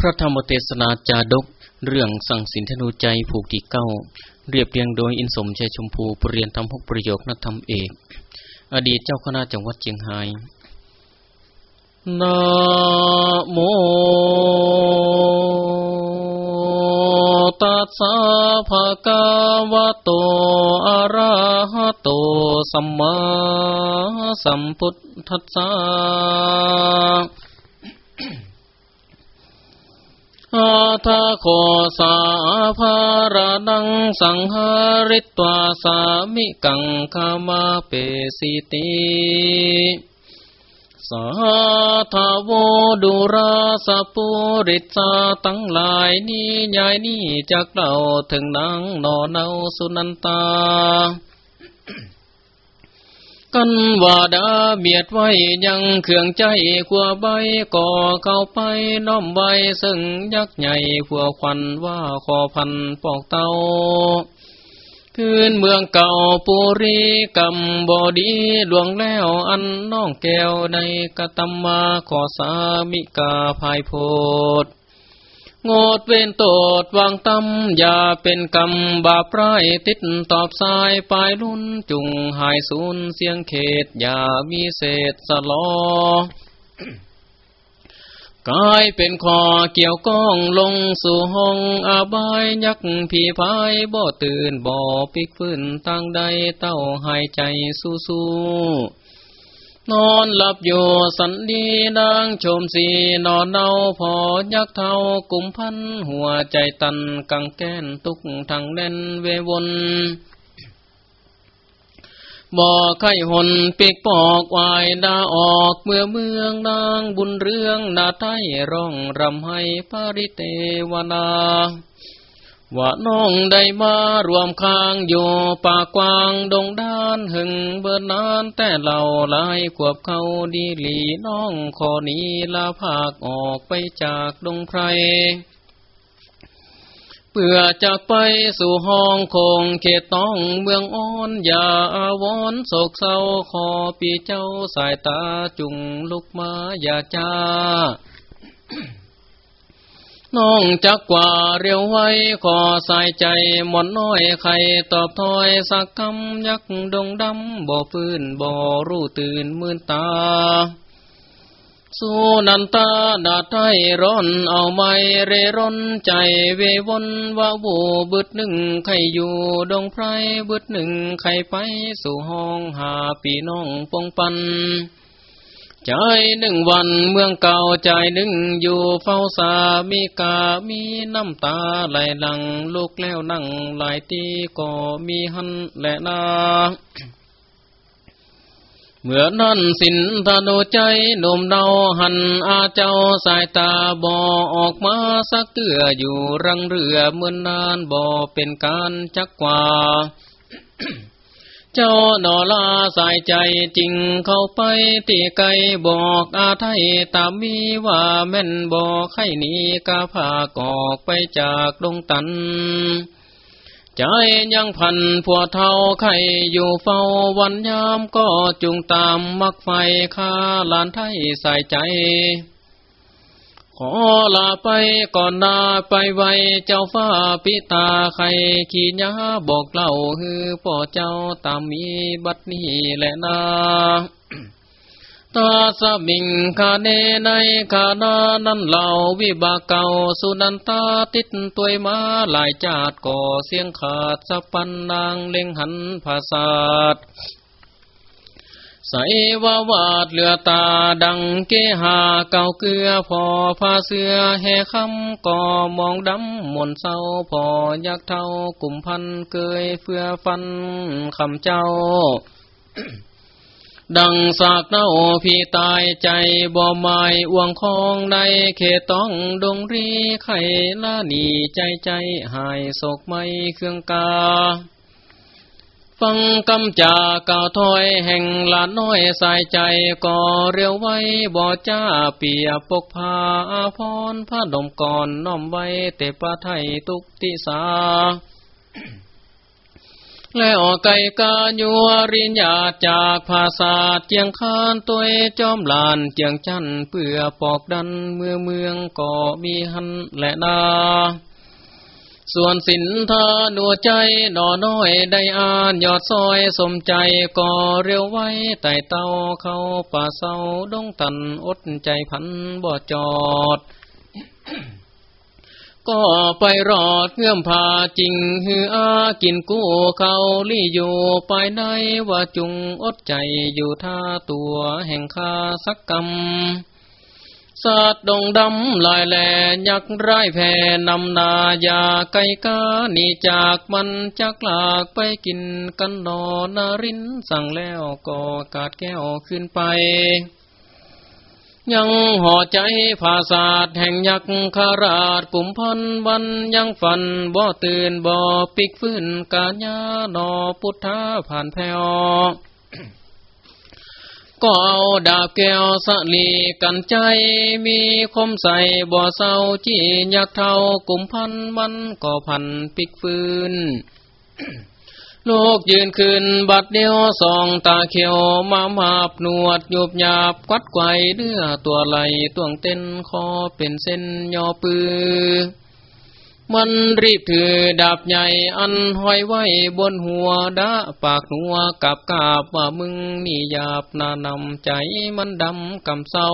พระธรรมเทศนาจาดก เรื่องสั่งสินธนูใจผูกที่เก้า เรียบเรียงโดยอินสมชัยชมพูปรริยนธรรมหกประโยคนักธรรมเอก อดีตเจ้าคณะจังหวัดเชียงรายนะโมตัสสะภะคะวะโตอะระหะโตสัมมาสัมพุทธัสสะ อาทาโคสาภารนังสังหาริตวาสามิกังคามาเปสิติสาธาโวดุราสปุริตาตั้งหลายนี้ยายนี้จากเราถึงนางนอเนาสุนันตาันว่าดาเบียดไว้ยังเขื่องใจขัวใบก่อเข้าไปน้อมไว้ซึ่งยักษ์ใหญ่ขัวควันว่าขอพันปอกเตาคืนเมืองเก่าปุรีกำบอดีหลวงแล้วอันน้องแก้วในกตัมมาขอสามิกาภายโพด งดเว้นโตดวางตำอย่าเป็นกรรมบาปไร้ติดตอบสายปลายลุ่นจุงหายสูญเสียงเขต อย่ามีเศษสลอกายเป็นคอเกี่ยวก้องลงสู่ห้องอาบายยักผีพายบ่ตื่นบ่ปิกฟื้นตั้งใดเต้าหายใจสู้สู้ นอนหลับอยู่สันดีนางชมสีนอนเนาพอยักเท่ากุมพันหัวใจตันกังแก้นตุกทางแน่นเววนบ่อไข่หนปีกปอกวายดาออกเมื่อเมืองนางบุญเรื่องนาไทยร้องรำให้ปาริเตวนา ว่าน้องได้มารวมค้างอยู่ป่ากวางดงด้านหึงเบิดนานแต่เหล่าลายขวบเขาดีหลีน้องขอนี้ลาภาคออกไปจากดงไพรเพื่อจะไปสู่ห้องคงเขตต้องเมืองอ้อนอย่าอาวอนโศกเศร้าขอปีเจ้าสายตาจุงลุกมาอย่าจ้า น้องจักกว่าเรียวไว้ขอสายใจหมอนน้อยไข่ตอบถอยสักคำยักดงดำบ่ฟื้นบ่รู้ตื่นมื่นตาสุนันตาดาไทยร้อนเอาไม่เรร่อนใจเววนว่าบูบึดหนึ่งใครอยู่ดงไพรบึดหนึ่งใครไปสู่ห้องหาปีน้องปงปัน ใจหนึ่งวันเมืองเก่าใจหนึ่งอยู่เฝ้าสามีกามีน้ำตาไหลหลังลูกแล้วนั่งหลายตีก็มีหันและนาเมื่อนั้นสินธนูใจหนุ่มเนาหันอาเจ้าสายตาบ่อออกมาสักเกืออยู่รังเรือเมื่อนนานบ่เป็นการจักกว่า เจ้าหนอลาสายใจจริงเข้าไปตีไกบอกอาไทยตามมีว่าแม่นบอกให้นี้กาพากอกไปจากดงตัน ใจยังพันผัวเท่าไข่อยู่เฝ้าวันยามก็จุงตามมักไฟคาลานไทยใส่ใจ ขอลาไปก่อนนาไปไวเจ้าฟ้าพิตาไข่ขีญาบอกเล่าฮือพ่อเจ้าตามมีบัดนี้แหละนาตาสมิงคาเนในคานานันเหล่าวิบากเก่าสุนันตาติดตัวมาหลายจาดก่อเสียงขาดสะปันนางเล็งหันภาษาด ใส่ว่าวาดเหลือตาดังเกหาเก่าเกลือพอผ้าเสื้อแห่คำก่อมองดำมนเศร้าพอยักเท่ากลุ่มพันเกยเฟื่อฟันคำเจ้า ดังสากเน่าพี่ตายใจบ่หมายอวงคองในเขตต้องดงรีไข่ละหนีใจใจหายโศกไม่เครื่องกา ฟังกำจาก่าวถอยแห่งลานน้อยสายใจก่อเรียวไว้บ่จ้าเปียปกพาอาพรผ้าดมก่อนน้อมไว้เตปะไทยตุกติสาแล้วไก่กายัวริญญาจากภาษาเจียงคานตัวจอมลานเจียงจันเพื่อปอกดันเมืองเมืองก็มีหันและนา ส่วนสินทาดัวใจหนอน้อยได้อ่านยอดซอยสมใจก่อเร็วไว้ไต่เต้าเข้าป่าเศร้าดงตันอดใจพันบ่จอด ก็ไปรอดเงื่อมพาจริงฮืออากินกู้เขาลี่อยู่ไปในว่าจุงอดใจอยู่ท่าตัวแห่งคาสักกรรม สัตว์ดงดำลายแหลยักไร้แผ่นำนายาไก่กาหนีจากมันจักลากไปกินกันนอนารินสั่งแล้วก็กาดแก้วขึ้นไป ยังห่อใจภาษาทแห่งยักษ์คาราชกุมพันวันยังฝันบ่ตื่นบ่ปิกฟื้นกาญานอพุทธาผ่านแผ่ว ก็เอาดาบแก้วสลีกันใจมีคมใส่บ่อเศร้าจียักเท่ากุมพันมันก็พันปิกฟืนลูกยืนขึ้นบัดเดียวสองตาเขียวมามาบหนวดหยบหยาบกัดไกวเนื้อตัวไหลตวงเต้นคอเป็นเส้นยอปือ มันรีบถือดาบใหญ่อันห้อยไว้บนหัวดาปากหัวกับกาบว่ามึงนี่หยาบนานำใจมันดำกำเศร้า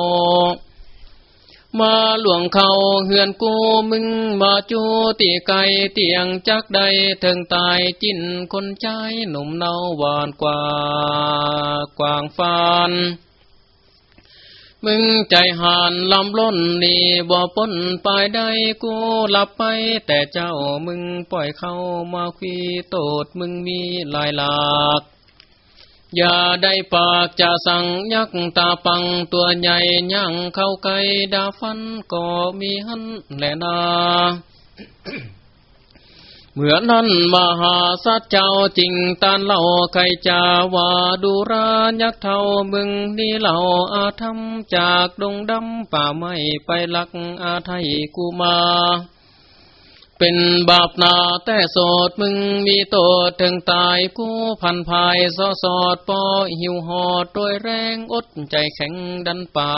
มาหลวงเขาเฮือนกูมึงมาจูตีไก่เตียงจักใดถิงตายจิ้นคนใจหนุ่มเนาหวานกว่ากวางฟาน มึงใจหานลำล้นนี่บ่ป้นปายใดกูหลับไป แต่เจ้ามึงปล่อยเข้ามาคีโตดมึงมีลายหลากอย่าได้ปากจะสั่งยักตาปังตัวใหญ่ย่างเข้าไกดาฟันก็มีหันแหลนา เมื่อนั้นมหาสัจเจ้าจริงตานเล่าใครจาวาดูรายักเท่ามึงนี่เล่าอาธรรมจากดงดำป่าไม้ไปลักอาไทยกูมาเป็นบาปนาแต่โสดมึงมีโตถึงตายกูพันภายซอสอดปอหิวหอดโดยแรงอดใจแข็งดันป่า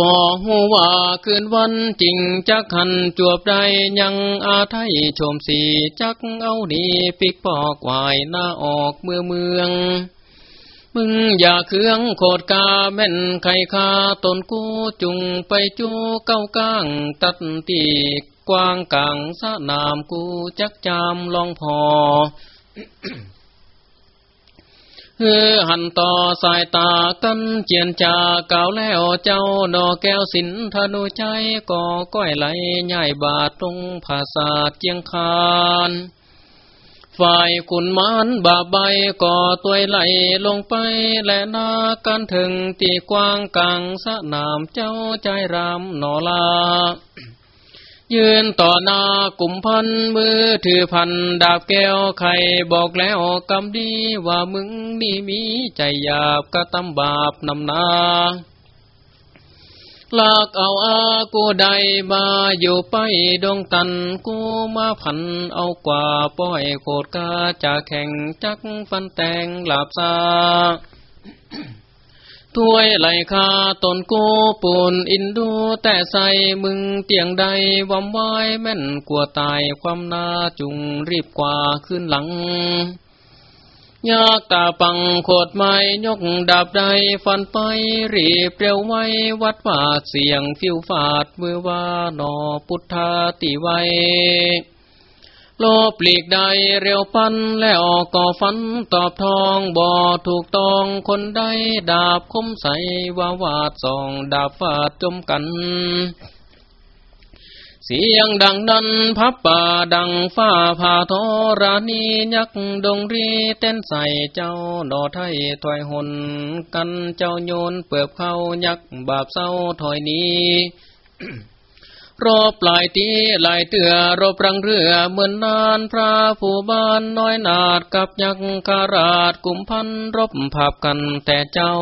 บอกหูว่าคืนวันจริงจักหันจวบใดยังอาไทยชมสีจักเอาดีปิกปอกวายหน้าออกเมืองเมือง มึงอย่าเคืองโคดกาแม่นไข่คาตนกูจุงไปจูเก้าก้างตัดตีกวางกลางสะนามกูจักจามลองพอ ฮือหันต่อสายตากันเจียนจาก่าวแล้วเจ้าดอกแก้วสินธนูใจก่อก้อยไหลใหญ่บาทตรงภาษาเจียงคานฝ่ายขุนมานบาใบก่อตัวไหลลงไปและนากันถึงตีกว้างกลางสนามเจ้าใจรำหนอลา ยืนต่อหน้ากลุ่มพันมือถือพันดาบแก้วไข่บอกแล้วกำดีว่ามึงนี่มีใจหยาบกระตำบาปนำนาลากเอาอากูใดมาอยู่ไปดงตันกูมาพันเอากว่าป้อยโคดกาจะแข่งจักฟันแตงหลาบซา ถ้วยไหลคาตนกูปูนอินดูแต่ใส่มึงเตียงใดวำไว้แม่นกลัวตายความนาจุงรีบกว่าขึ้นหลังยากตาปังโคดไม้ยกดาบใดฟันไปรีบเร็วไว้วัดว่าเสียงฟิวฟาดมือว่านอพุทธาติไว โลปลีกใดเร็วปันแล้วก่อฟันตอบทองบ่ถูกต้องคนใดดาบคมใสว่าวาดสองดาบฟาดจมกัน เสียงดังนั้นพับป่าดังฟ้าผ่าทอรานียักดงรีเต้นใส่เจ้าดอไทยถอยหนกันเจ้าโยนเปิบเข้ายักบาปเศร้าถอยนี้ รบปลายตีหลายเตือรบรังเรือเหมือนนานพระผู้บ้านน้อยนาดกับยักษ์คาราดกุมพันรบผับกันแต่เจ้า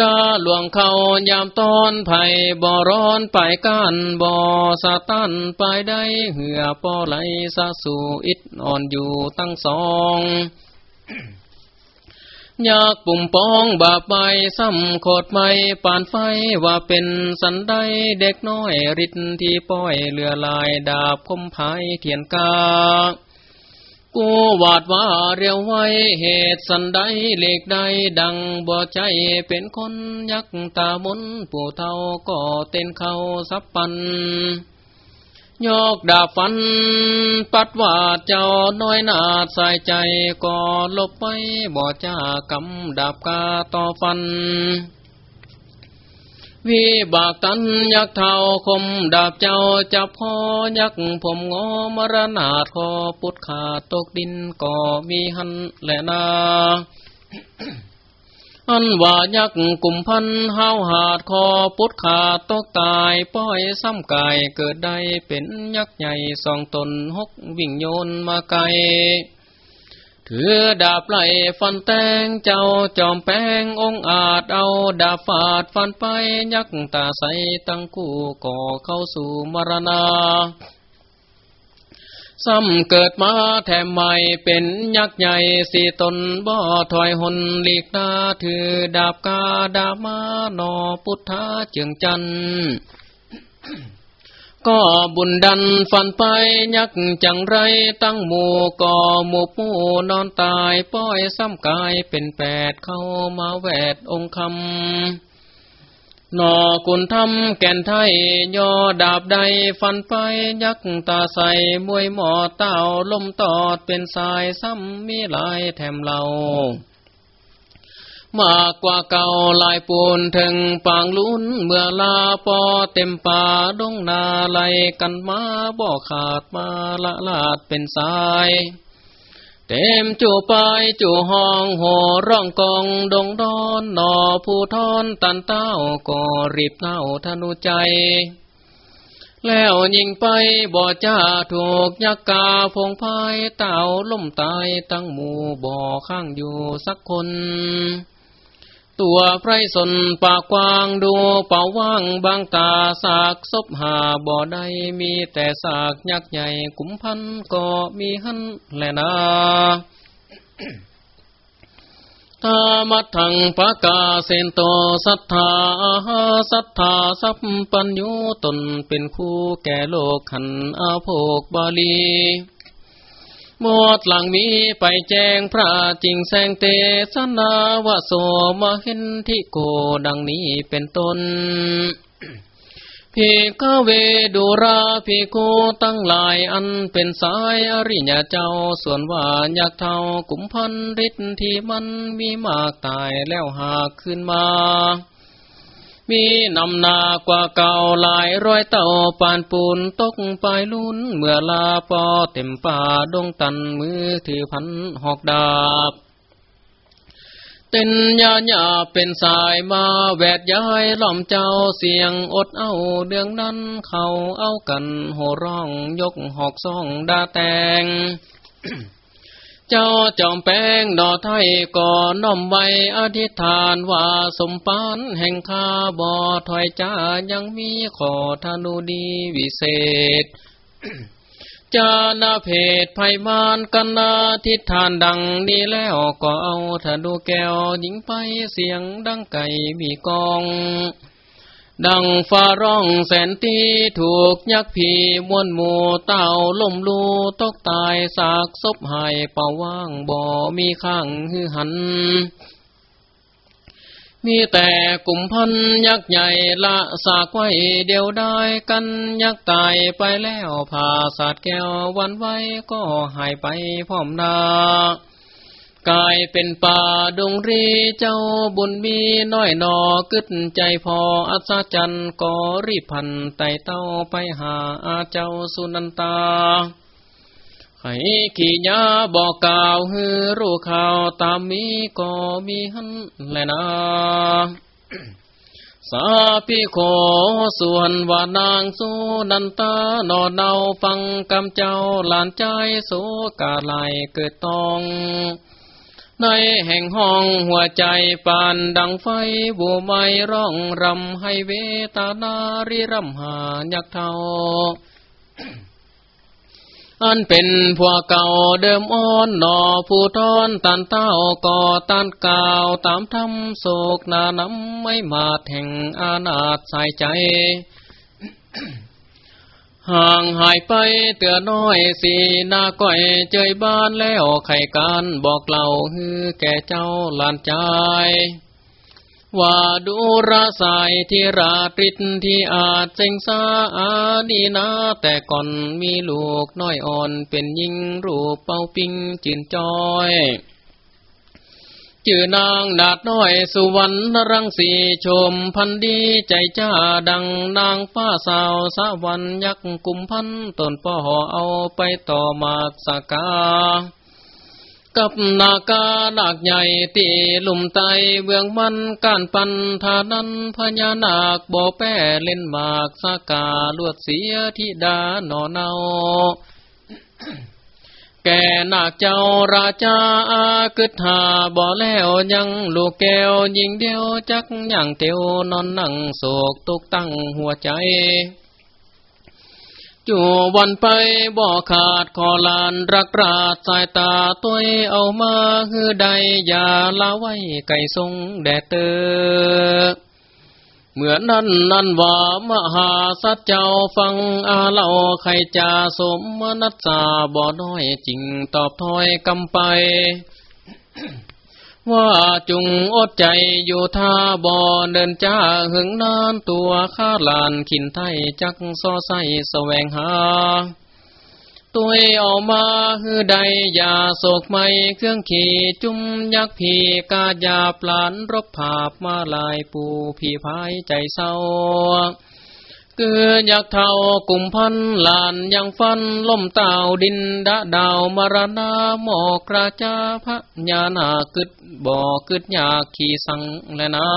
ดาหลวงเขายามตอนไผ่บ่อร้อนไปก้านบ่อสะตันไปได้เหือปอไหลสะสู่อิดอ่อนอยู่ตั้งสอง ยากปุ่มปองบาปใบซ้ำโคดไม่ปานไฟว่าเป็นสันได้เด็กน้อยริดที่ป้อยเรือลายดาบคมภายเทียนกากูวาดว่าเรียวไว้เหตุสันใดเล็กใดดังบ่ใจเป็นคนยักตามนผู้เท่าก็เต้นเขาสับปัน ยกดาบฟัน ปัดว่าเจ้าน้อยนาใส่ใจก็ลบไปบ่จ้ากำดาบกาต่อฟัน วิบากตันยักเท่าคมดาบเจ้าจับพอยักผมงอมรณาทอปุดขาตกดินก็มีหันแลนา อันว่ายักกลุ่มพันห้าวหาดคอปุดขาตกตายป้อยซ้ำกายเกิดได้เป็นยักษ์ใหญ่สองตนหกวิ่งโยนมาไกลถือดาบไล่ฟันแตงเจ้าจอมแป้งองอาจเอาดาบฟาดฟันไปยักษ์ตาใสตั้งคู่ก่อเข้าสู่มรณา ซ้ำเกิดมาแถมใหม่เป็นยักษ์ใหญ่สี่ตนบ่อถอยหนหลีกนาถือดาบกาดามานอพุทธาเจืองจันก็บุญดันฟันไปยักจังไรตั้งหมู่ก่อหมู่ผู้นอนตายป้อยซ้ำกายเป็นแปดเข้ามาแวดองคำ นอกุนทำแก่นไทยย่อดาบใดฟันไปยักตาใสมวยหมอเต้าลมตอดเป็นสายซ้ำมีลายแถมเหล่ามากกว่าเก่าลายปูนถึงปางลุ้นเมื่อลาปอเต็มป่าดงนาไหลกันมาบ่ขาดมาละลาดเป็นสาย เต็มจู่ไปจู่ห้องโหร้องกองดงดอนนอผู้ทอนตันเต้าก็รีบเน่าทนุใจ แล้วยิงไปบ่จ้าถูกยักกาพงพายเต่าล่มตายตั้งหมู่บ่อข้างอยู่สักคน ตัวไพรสนปากกว้างดูเป่าว่างบางตาสากศพหาบ่อใดมีแต่สากยักษ์ใหญ่กุมพันก็มีหันแลนาตามัทังปะกาเซนโตสัทธาสัทธาสัพปัญญูตนเป็นคู่แก่โลกขันอาโภกบาลี หมดหลังมีไปแจ้งพระจริงแสงเตสนาวะโสมาเห็นที่โกดังนี้เป็นต้นพิกเวดูราพิโกตั้งหลายอันเป็นสายอริยเจ้าส่วนว่าอยากเท่ากุมพันฤทธิ์ที่มันมีมากตายแล้วหากขึ้นมา มีนำนากว่าเก่าหลายร้อยเต่าปานปูนตกไปลุ้น เมื่อลาปอเต็มป่าดงตันมือถือพันหอกดาบเต้นยาญาเป็นสายมาแวดย้ายล้อมเจ้าเสียงอดเอาเดืองนั้นเขาเอากันโหร้องยกหอกซ่องดาแตง เจ้าจอมแป้งดอไทยก่อน้อมไว้อธิษฐานว่าสมปานแห่งข้าบ่อถอยจ้ายังมีขอธนุดีวิเศษจานาเพศไพมานกันนาทิฏฐานดังนี้แล้วก็เอาธนูแก้วหญิงไปเสียงดังไก่มีกอง ดังฟ้าร้องแสนตีถูกยักษ์ผีมวนหมูเต่าล่มลูตกตายสากศพหายเป่าว่างบ่มีข้างหือหัน มีแต่กลุ่มพันยักษ์ใหญ่ละสากไว้เดียวได้กันยักษ์ตายไปแล้วผ่าสาดแก้ววันไว้ก็หายไปพร้อมนา กายเป็นป่าดงรีเจ้าบุญมีน้อยนอกึดใจพออัศจรรย์ก็รีพันไต่เต้าไปหาอาเจ้าสุนันตาให้ขี่ยาบอกกล่าวฮือรู้ข่าวตามมีก็มีหันแลนะสาพิโคส่วนว่านางสุนันตานอนเนาฟังกำเจ้าหลานใจโสกาไลเกิดตอง ในแห่งห้องหัวใจปานดังไฟบูไม่ร้องรำให้เวตานาริรำหายักเทาอันเป็นพวกเก่าเดิมอ่อนหนอผู้ทอนตันเต้าก่อตันกาวตามทำโศกนานำไม่มาแห่งอาณาจใส่ใจ ห่างหายไปเตือน้อยสีนาก้อยเจยบ้านแล้วไข่การบอกเล่าฮือแก่เจ้าลานใจว่าดูราสายที่ราตริดที่อาจเจงสาอาดีนาแต่ก่อนมีลูกน้อยอ่อนเป็นยิงรูปเป้าปิงจินจอย จื่อนางดาดน้อยสุวรรณรังสีชมพันดีใจจ้าดังนางป้าสาวสะวันยักกุมพันตนป่อเอาไปต่อมากสกา กับนากาดากใหญ่ตีลุ่มไตเบืองมันการปันทานันพญานาคบ่อแป้เล่นหมากสากาลวดเสียทิดาหนอเนา แก่นาเจ้าราชาอากึศหาบ่แล้วยังลูกแก้วยิงเดียวจักอย่างเตียวนอนนั่งโศกตกตั้งหัวใจจู่วันไปบ่อขาดขอลานรักราดสายตาตัวเอามาฮือใดอย่าละไว้ไก่ทรงแดดเตอ เหมือนนั้นนั่นว่ามหาสัจเจ้าฟังอาเล่าใครจะสมมนัสสาบ่อน้อยจริงตอบถอยกำไป ว่าจุงอดใจอยู่ท่าบ่อเดินจ้าหึงนานตัวข้าลานขินไทยจักซอใสแสวงหา ตัวเอามาฮือใดอย่าโศกไม่เครื่องขี่จุ้มยักผีกาญาปลานรบภาพมาลายปูผีพายใจเศร้าเกืออยากเท่ากุมพันหลานยังฟันล่มเต่าดินดะดาวมรณาหมอกราจาพระญาณากึดบ่อกึดอยากขี่สังและนา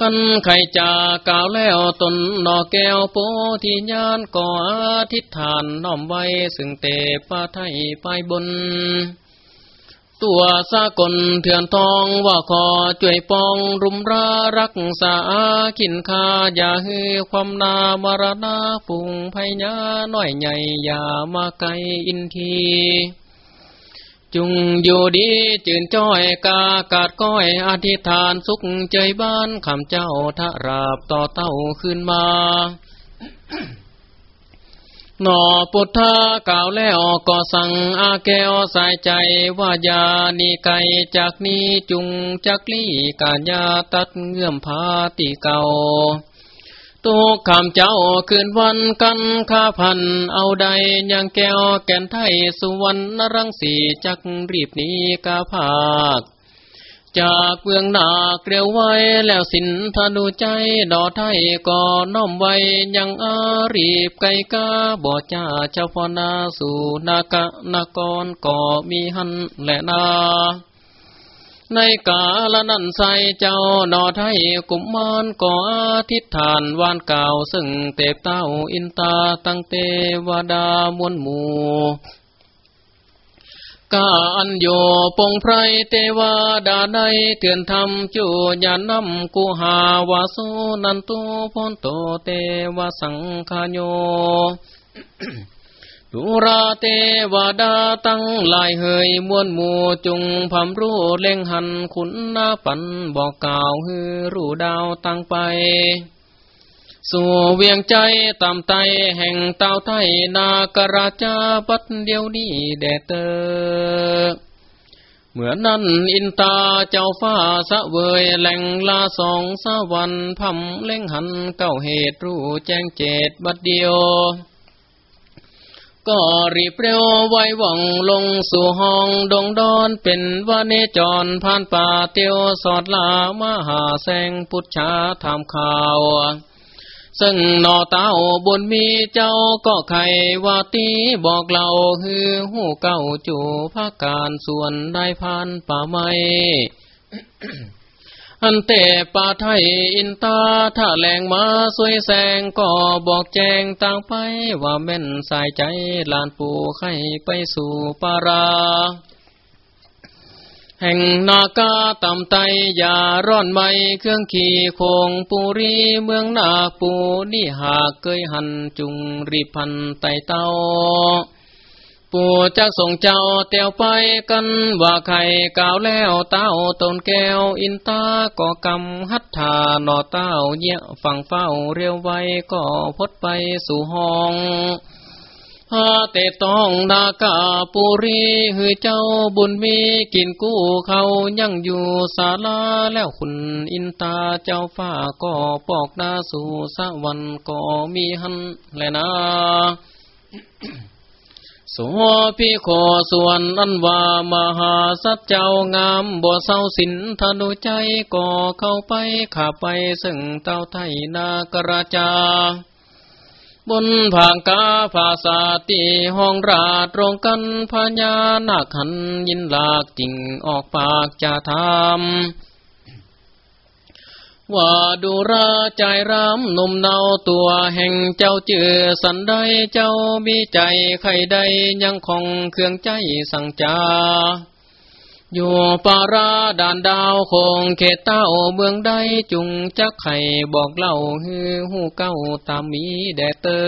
กันไข่จาก่าวแล้วตนนอแก้วโปที่ญานก่ออาทิฐานน้อมไว้ซึ่งเตปะไทยไปบน ตัวสากลเถื่อนทองว่าขอจ่วยปองรุมรารักษาขินคาอย่าฮือความนามรณาปุงพญาน้อยใหญ่อย่ามาไกลอินที จุงอยู่ดีจื่นจ้อยกากาดก้อยอธิษฐานสุขใจบ้านคำเจ้าทะราบต่อเต้าขึ้นมาหนอปุถากล่าวแล้วก็สั่งอาแก้วสายใจว่ายานีไกจากนี้จุงจักลี่กาญญาตัดเงื่อมพาติเก่า ตุกคำเจ้าคืนวันกันข้าพัน เอาใดยังแก้วแก่นไทยสุวรรณรังสีจักรีบนี้กาภาค จากเบืองหนาเกลียวไว้แล้วสินธนูใจดอไทยก่อน้อมไว้ยังอารีบไกกาบ่จ้าเจ้าพนาสู่นากะนากรก่อมีหันและนา ในกาละนันใสเจ้าหนอไทยกุมมานก่ออาทิฐานวานเก่าซึ่งเตบเต้าอินตาตั้งเตวดามวลหมู่กาอันโยปงไพรเทวดาในเตือนธรรมจูยานำกูหาวาสุนันตุพนโตเตวสังขโย ดุราเทวดาตั้งลายเฮยมวนหมู่จุงพำรู้เล่งหันขุนนาปันบอกกล่าวฮือรู้ดาวตั้งไป สู่เวียงใจตามไตแห่งเต่าไทยนากราชาบัดเดียวนี้แดเตอเหมือนนั้นอินตาเจ้าฟ้าสะเวยแหล่งลาสองสวรรค์พำเล่งหันเก้าเหตุรู้แจ้งเจตบัดเดียว ก็รีบเร็วไว้ว่องลงสู่ห้องดงดอนเป็นวาเนจรผ่านป่าเตียวสอดลามหาแสงพุทธาทำข่าว ซึ่งนอเต้าบนมีเจ้าก็ไขว่าตีบอกเราฮือหูเก้าจูภาการส่วนได้พันป่าไม้ อันเตปาไทยอินตาถ้าแหลงมาสวยแสงก็บอกแจงต่างไป ว่าแม่นสายใจลานปูไข่ไปสู่ปารา แห่งนากาตำไตอย่าร้อนไม่เครื่องขี่โคงปุรีเมืองนาปูนี่หากเคยหันจุงรีพันไตเต้า ปู่จะส่งเจ้าเตียวไปกันว่าใครก่าวแล้วเต้าตนแก้วอินตาก็กำหัตถาหนอเต้าเยี่ยฟังเฝ้าเรียวไว้ก็พดไปสู่ห้องฮาเตต้องนากาปุรีหือเจ้าบุญมีกินกู้เขายังอยู่ศาลาแล้วคุณอินตาเจ้าฟ้าก็ปอกนาสู่สวรรค์ก็มีหันแลนะ สวพี่ขอส่วนอันว่ามหาสัจเจ้างามบ่เศร้าสินธนุใจก่อเข้าไปขาไปซึ่งเต้าไทยนากราจา บนผางกาภาษาตีห้องราดตรงกันพญานาคหันยินหลากจริงออกปากจะทำ ว่าดูราใจรำนมเนาตัวแห่งเจ้าเจือสันใดเจ้ามีใจใครใดยังคงเครื่องใจสั่งจาอยู่ปาราด่านดาวคงเขตเต้าเมืองใดจุงจักไข่บอกเล่าฮือหูเก้าตามมีแดเตอ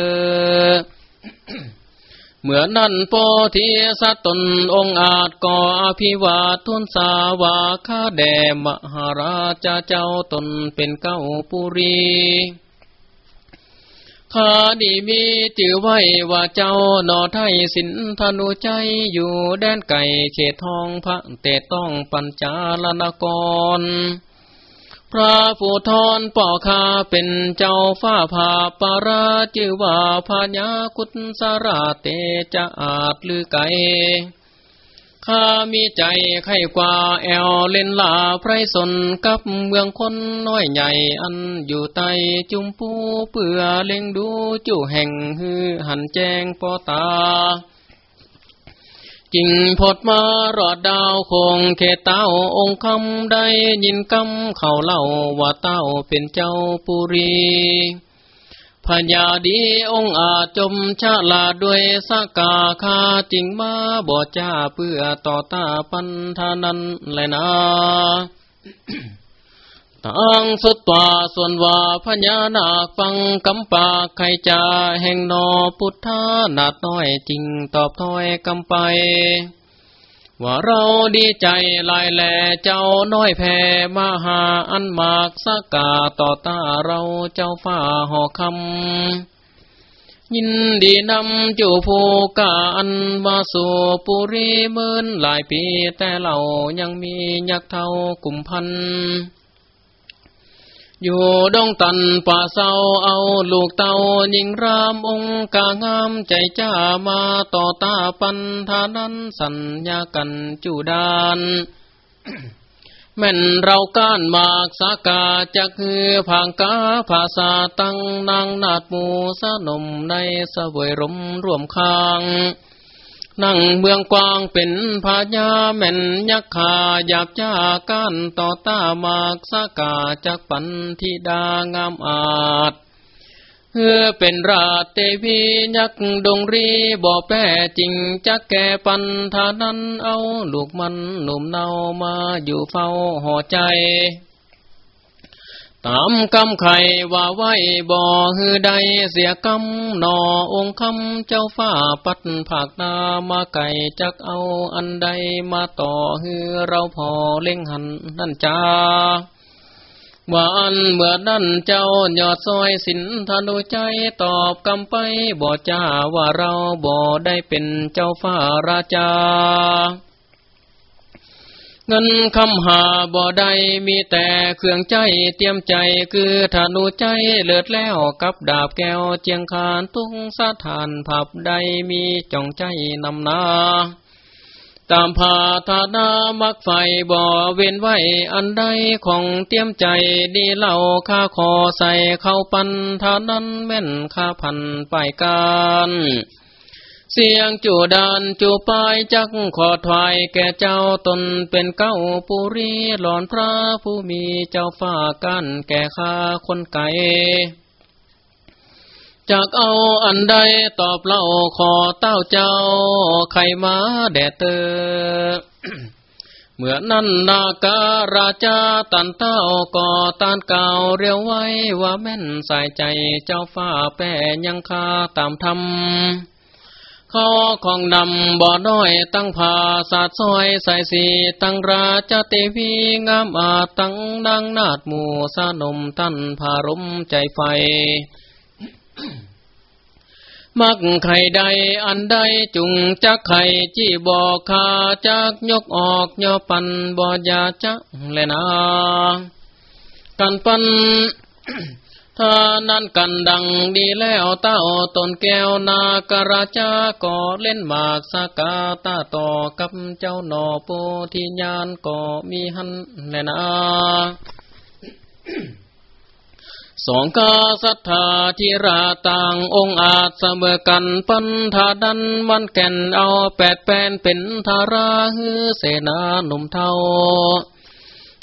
เมื่อนั้นโพธิสัตตนองอาจก่ออภิวาทุนสาวาคาแดมหาราชเจ้าตนเป็นเก้าปุรีข้าดีมีจื่อไว้ว่าเจ้าหนอไทยสินธนุใจอยู่แดนไก่เขตทองพระเตต้องปัญจาลนกร พระผู้ทอนป่อคาเป็นเจ้าฟ้าผาปาราจือว่าพญาคุตสราเตจะอาจลือไกข้ามีใจไข่กว่าแอวเล่นลาไพรสนกับเมืองคนน้อยใหญ่อันอยู่ใต้จุมปูเปื่อเล็งดูจู่แห่งฮือหันแจ้งปอตา จิงพดมารอดดาวคงเขตเต้าองค์คำได้ยินคำเขาเล่าว่าเต้าเป็นเจ้าปุรีพญาดีองอาจมชาลาด้วยสกาคาจริงมาบ่จ้าเพื่อต่อตาปันธานันแลยนะ ตังสุตวาส่วนว่าพญานาคฟังกำปากใครจาแห่งนอพุทธานาดน้อยจริงตอบถ้อยกำไป ว่าเราดีใจลายแหล่เจ้าน้อยแพ่มาหาอันมากสกาต่อตาเราเจ้าฟ้าหอคำยินดีนำจูภูกาอันมาสู่ปุรีเมินหลายปีแต่เรายังมียักเท่ากุมพัน อยู่ดงตันป่าเศร้าเอาลูกเต่ายิงรามองกางามใจจ้ามาต่อตาปันธานั้นสัญญากันจูดานแม่นเราก้านมากสากาจะคือผางกาภาษาตั้งนางนาดมูสนมในสวยรมร่วมคาง นั่งเมืองกวางเป็นพญาแม่นยักษ์ขาหยาบจ้าก้านต่อตามากสากาจากปันธิดางามอาจเพื่อเป็นราเทวียักษ์ดงรีบ่แป้จริงจักแก่ปันธานั้นเอาลูกมันหนุ่มเนามาอยู่เฝ้าห่อใจ ตามกำไขว่าไว้บ่อฮือใดเสียกำนอองคำเจ้าฟ้าปัดผักนามาไก่จักเอาอันใดมาต่อฮือเราพอเล่งหันนั่นจ้าว่าอันเมื่อนั้นเจ้ายอดซอยสินธนุใจตอบกำไปบ่จ้าว่าเราบ่ได้เป็นเจ้าฟ้าราชา เงินคำหาบ่ได้มีแต่เครื่องใจเตรียมใจคือธนูใจเลิศแล้วกับดาบแก้วเจียงคานตุ้งสะทานผับใดมีจ้องใจนำนาตามพาธานามักไฟบ่อเว้นไว้อันใดของเตรียมใจดีเล่าข้าขอใส่เข้าปันทานั้นแม่นข้าพันไปการ เสียงจูดานจูปายจักขอถวายแก่เจ้าตนเป็นเก้าปุรีหลอนพระผู้มีเจ้าฟ้ากันแก่ข้าคนไก่จากเอาอันใดตอบเล่าขอเต้าเจ้า ไขมาแดดเตอเมื่อนั้นนาการาชาตันเต้าก่อตานเก่าเรียวไว้ว่าแม่นใส่ใจเจ้าฟ้าแป้ยังคาตามธรรม ขอของนำบ่อน้อยตั้งผาสาดซอยใส่สีตั้งราชเตวีงามอาตั้งดังนาดหมู่สนมท่านพารมใจไฟ มักไข่ใดอันใดจุงจักไข่จี้บอกขาจักยกออกย่อปันบ่อยาจักเลนา กันปัน ถ้านั้นกันดังดีแล้วเต้าตนแก้วนากราจาก็เล่นหมากสากาตาต่อกับเจ้าหนอโปธิญาณก็มีหันแน่นาสองกาสัทธาธิราต่างองค์อาจเสมอกันปันธาดันวันแก่นเอาแปดแปนเป็นธาราฮือเสนาหนุ่มเทา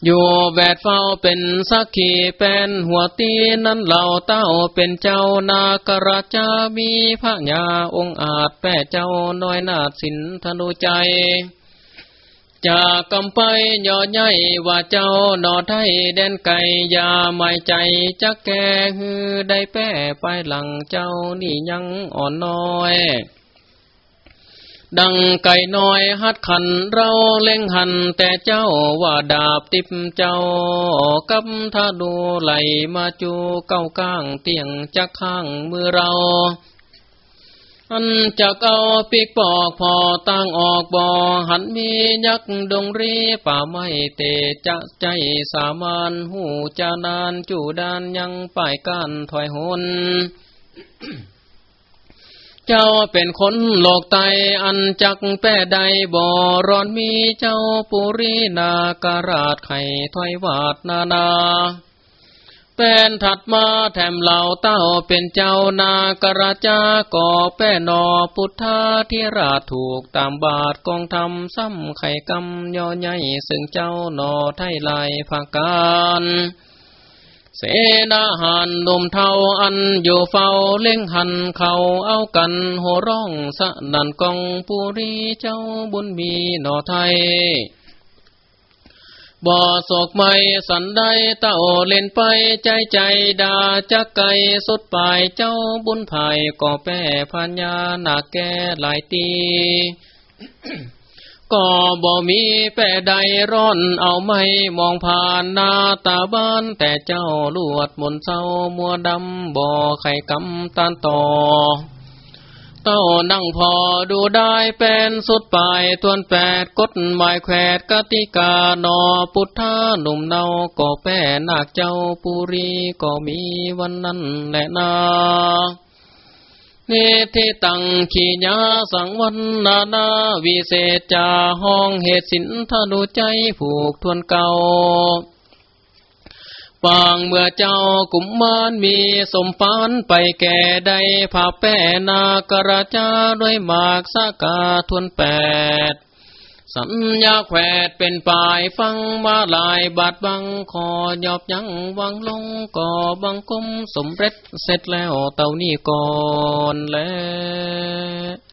อยู่แบดเฝ้าเป็นสักขีเป็นหัวตีนั้นเหล่าเต้าเป็นเจ้านากราชามีพระญาองค์อาจแป้เจ้าน้อยนาสินธนุใจจากกำไปย่อใหญ่ว่าเจ้าหนอไทยแดนไก่ยาไม่ใจจักแก่ฮือได้แป้ไปหลังเจ้านี่ยังอ่อนน้อย ดังไก่น้อยฮัดขันเราเล่งหันแต่เจ้าว่าดาบติบเจ้ากับถ้าดูไหลมาจูเก้าก้างเตียงจักข้างมือเราอันจะเอาปีกปอกพอตั้งออกบ่อหันมียักดงรีป่าไม้เตจะใจสามานหูจานานจูดานยังป้ายก้านถอยหน เจ้าเป็นคนโลกไตอันจักแป้ใดบ่ร้อนมีเจ้าปุรีนาการาดไข่ถอยวาดนานา เป็นถัดมาแถมเหล่าเต้าเป็นเจ้านากราจาก่อแป้นอพุทธาที่ราถูกตามบาทกองทำซ้ำไข่กำย่อใหญ่ซึ่งเจ้านอไทยลายภาการ เสนาหันนมเทาอันอยู่เฝ้าเล่งหันเขาเอากันโหร้องสะนันกองปุรีเจ้าบุญมีหนอไทยบ่อศกไม่สันได้เต้าเล่นไปใจใจดาจักไก่สุดปลายเจ้าบุญภายก่อแป้พัญญาหนักแก่หลายตี ก็บ่มีแป่ใดร้อนเอาไม่มองผ่านหน้าตาบ้านแต่เจ้าลวดมนเศร้ามัวดำบ่อไข่กำตานต่อ เต้านั่งพอดูได้เป็นสุดปลายทวนแปดกฎหมายแควดกติกาหนอพุทธาหนุ่มเนาก็แป้นาคเจ้าปุรีก็มีวันนั้นแหละนา เนธิตังขีญาสังวันนานาวิเศษจาห้องเหตุสินธนุใจผูกทวนเก่าปางเมื่อเจ้ากุมมานมีสมปานไปแก่ใดผาแป้นากระจาด้วยหมากสากาทวนแปด สัญญาแควดเป็นปลายฟังมาลายบาดบังคอยอบยังวังลงก่อบังกุมสมเร็จเสร็จแล้วเต่านี่ก่อนแล้ว